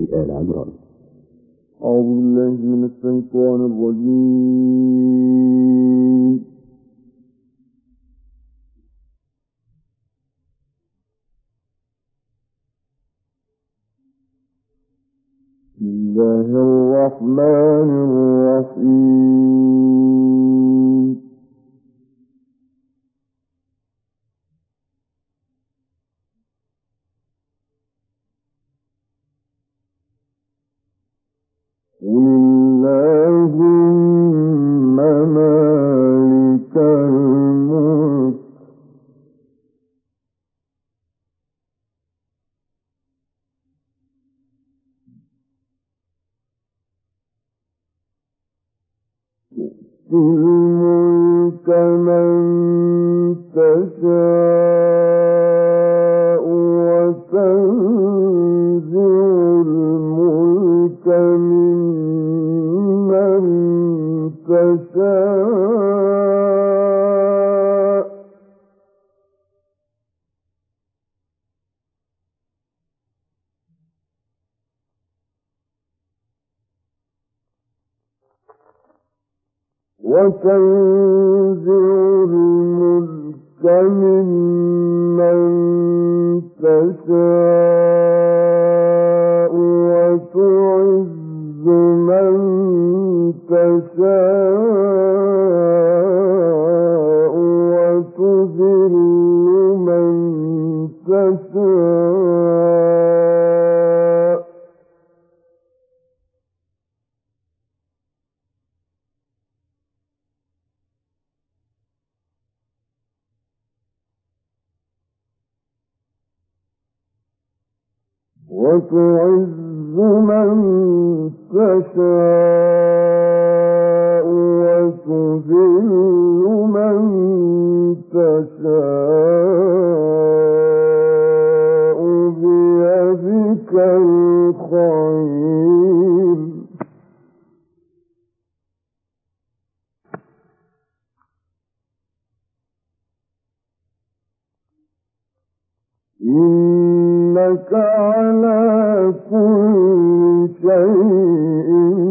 آل عمران أعوذ بالله من الشيطان الرجيم. بسم الله الرحمن الرحيم وتنزع الملك ممن تشاء وتعز من تشاء وتذل من تشاء. وتعز من تشاء وتذل من تشاء بيدك الخير. إنك على كل شيء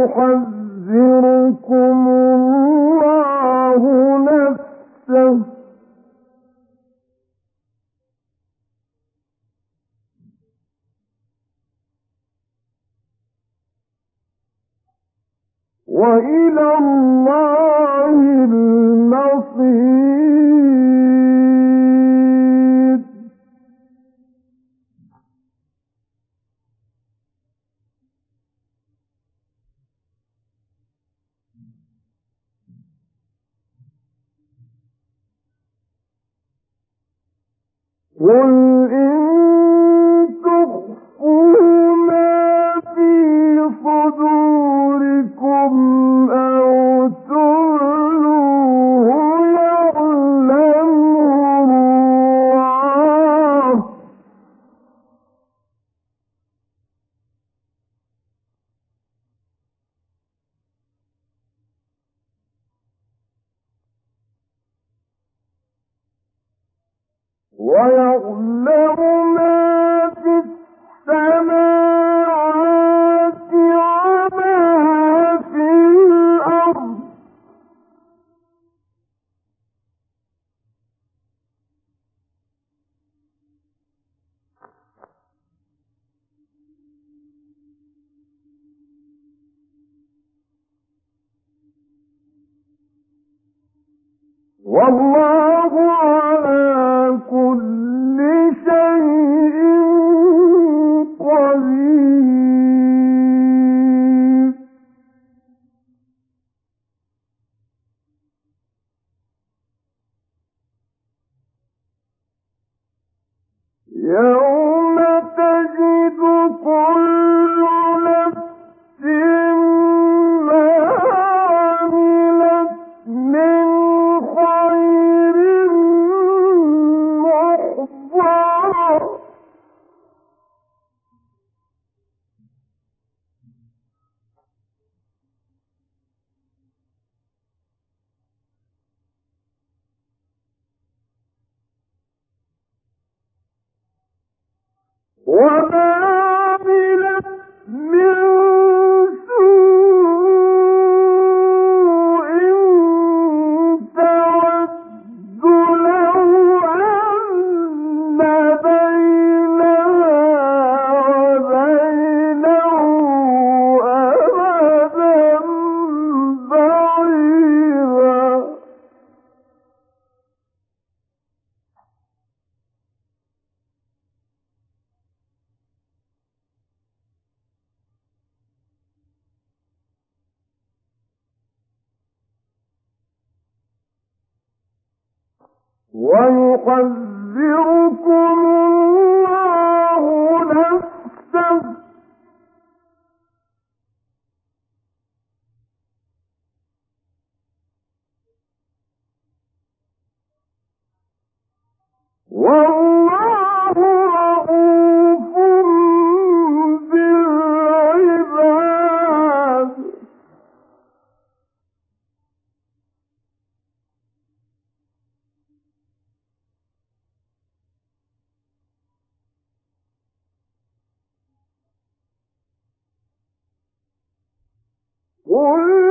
ويحذركم ويعلم ما وما قل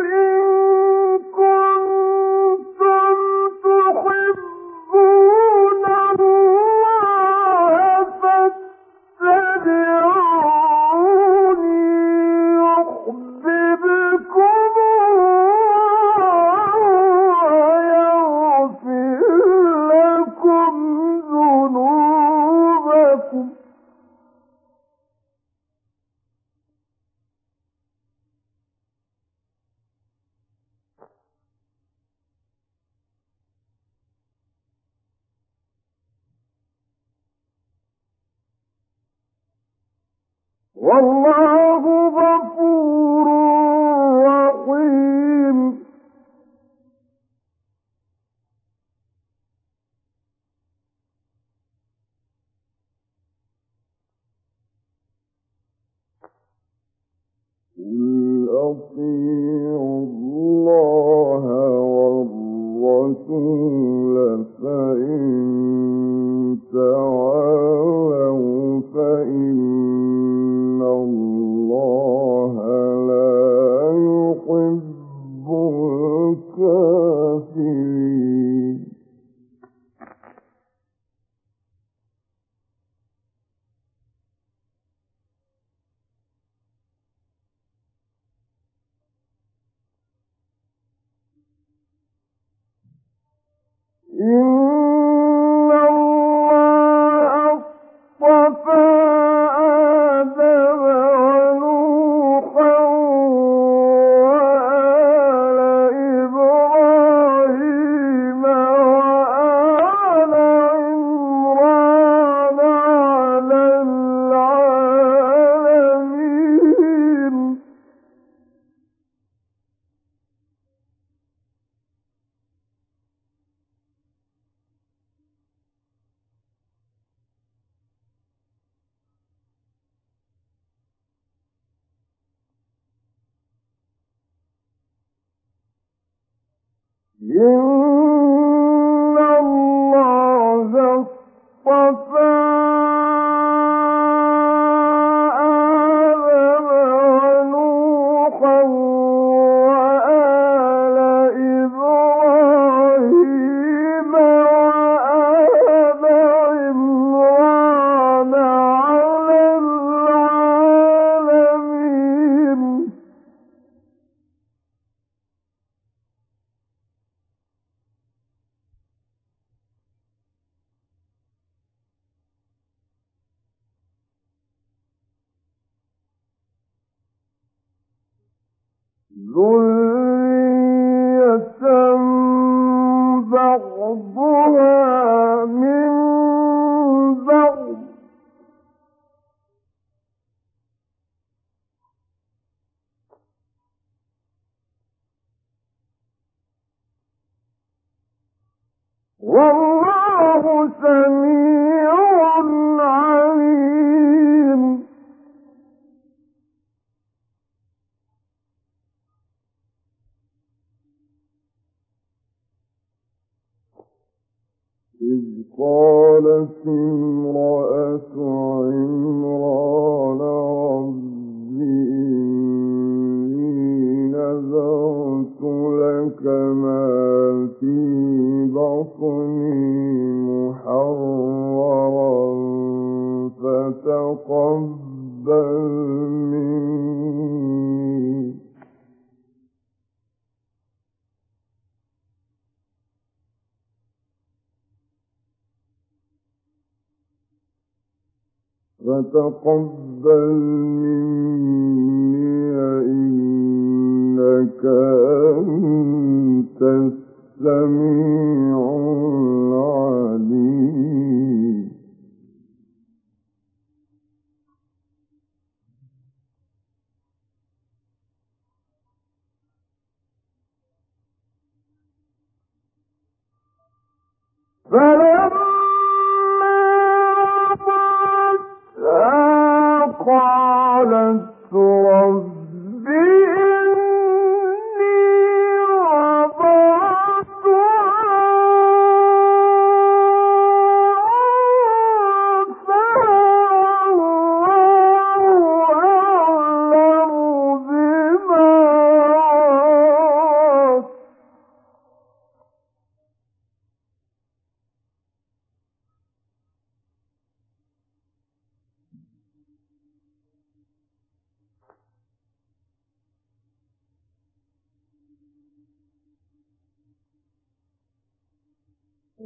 تقبل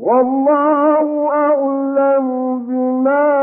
والله أعلم بما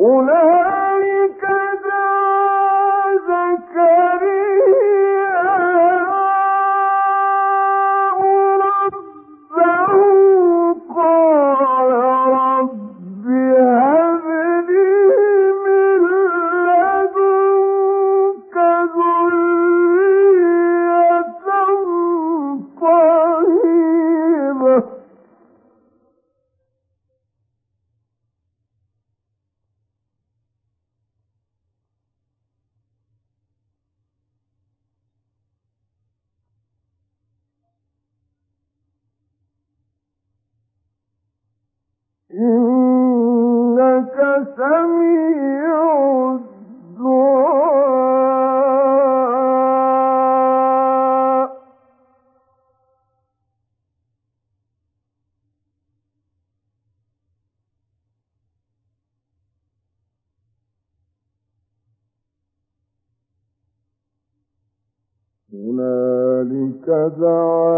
هنالك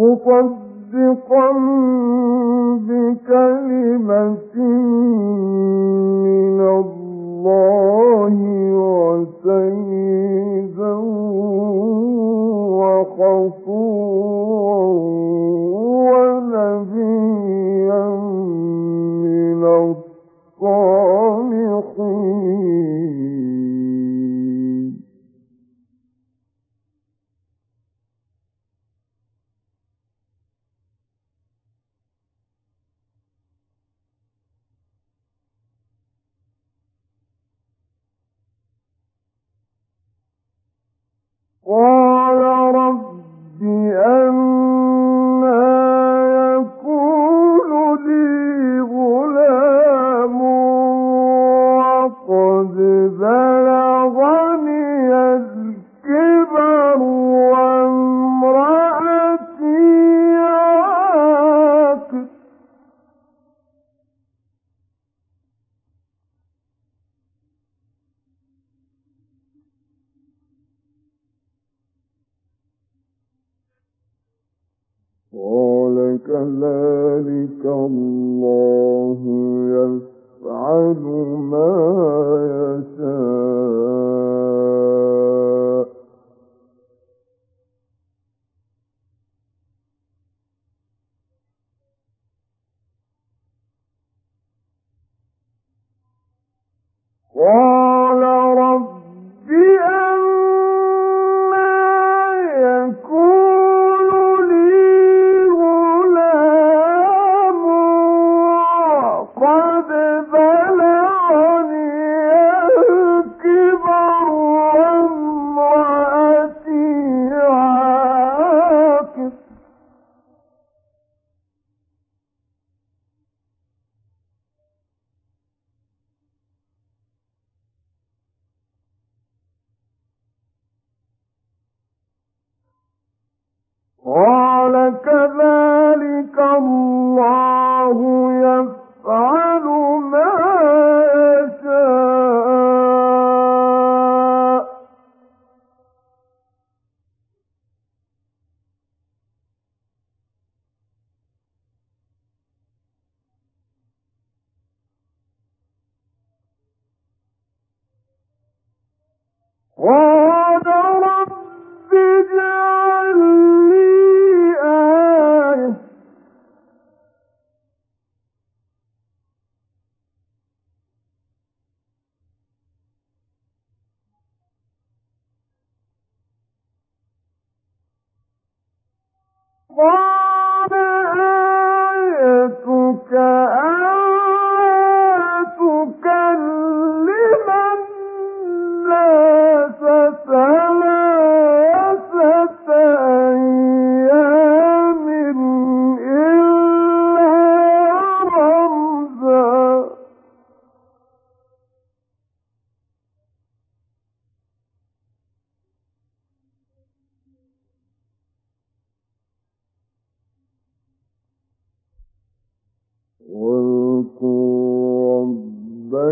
مصدقا بكلمة من الله وسيدا وحصورا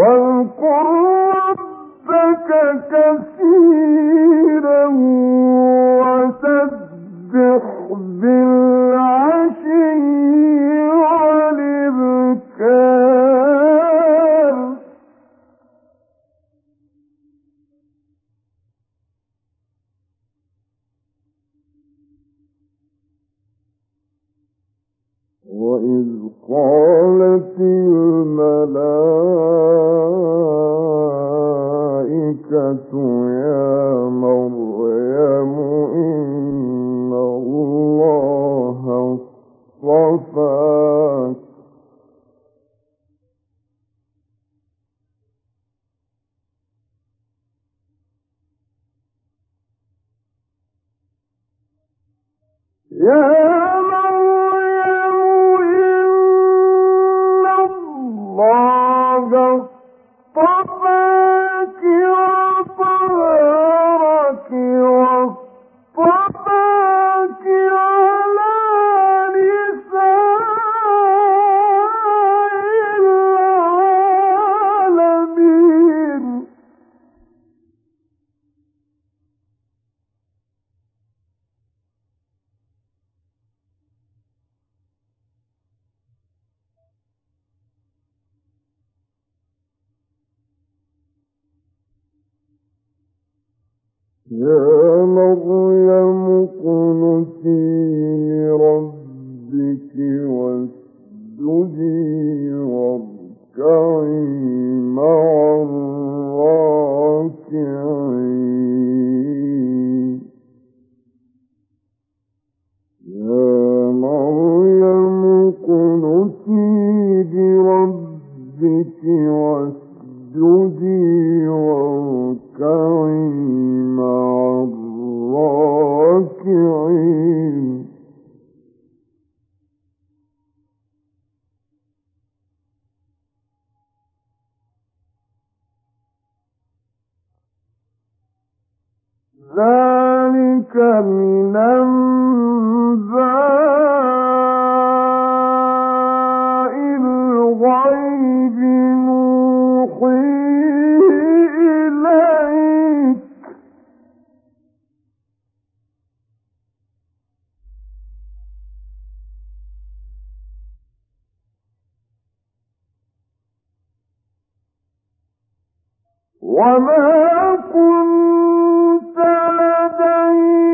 واذكر ربك كثيرا. Yeah. وما كنت لديهم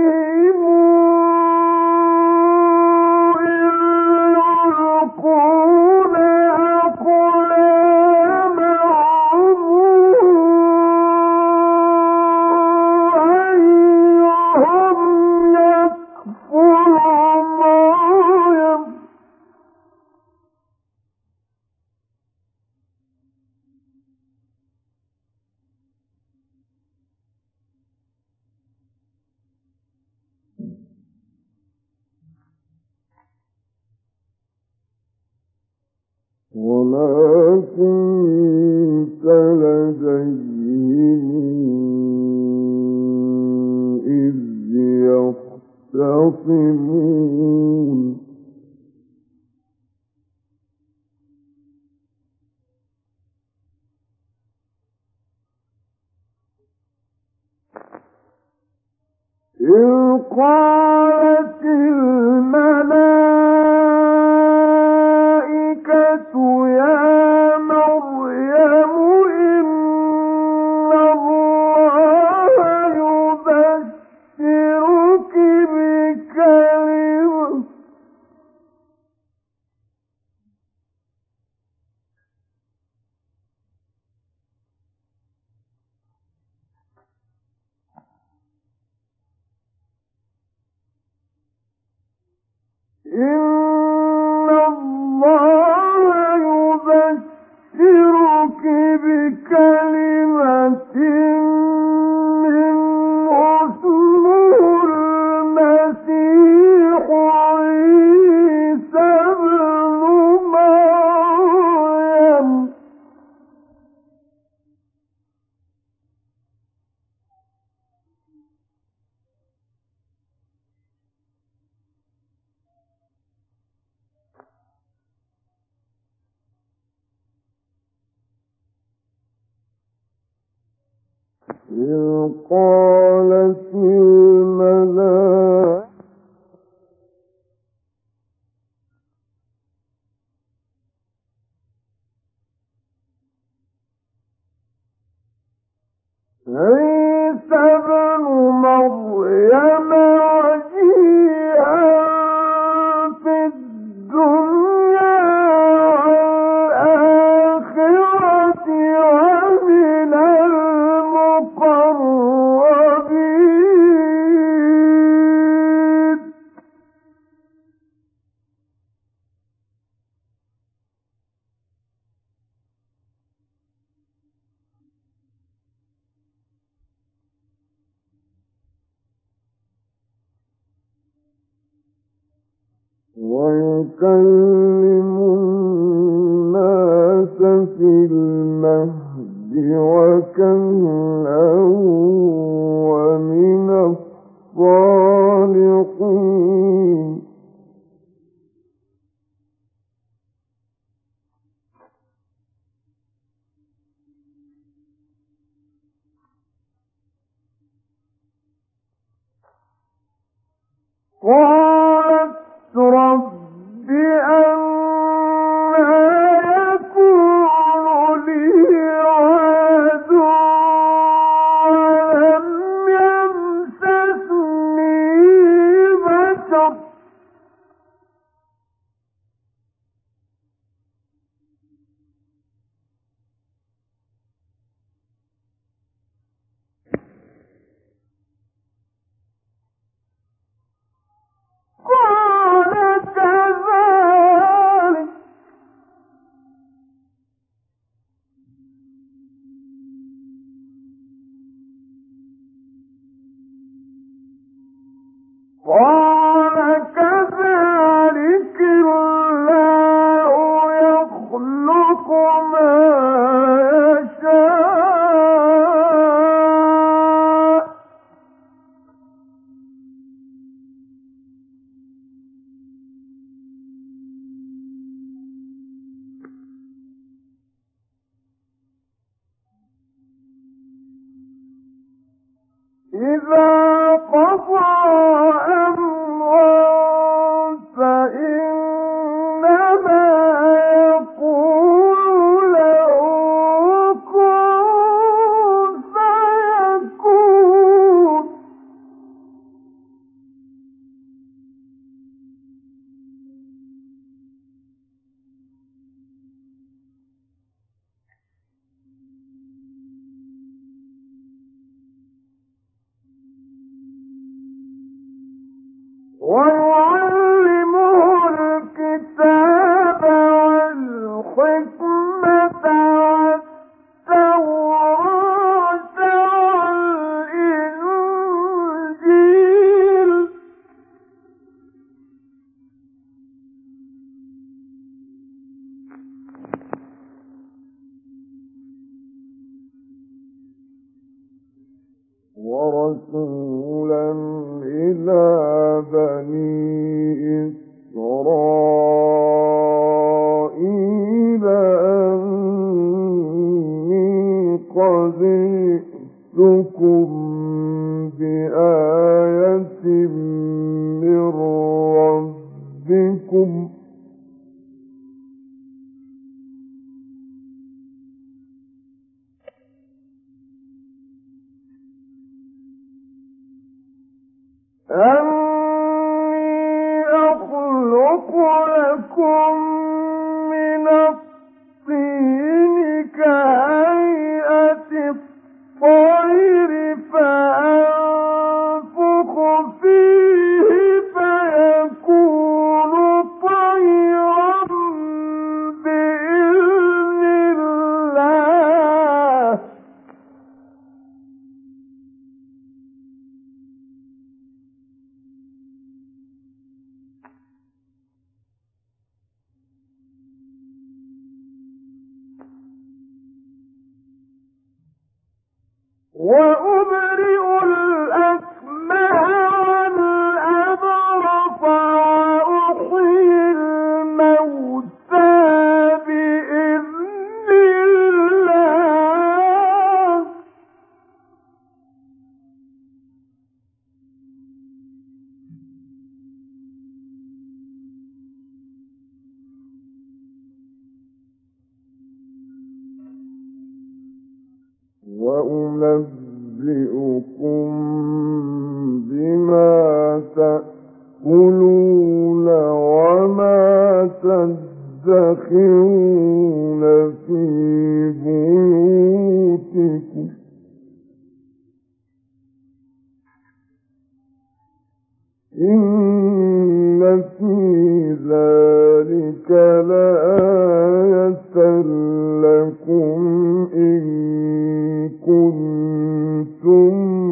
إذ قالت الملائكة قالت لفضيله بما تأكلون وما في بيوتكم. إن في ذلك لآية لكم ومصدقا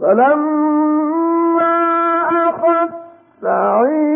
فلما أخذ عيسى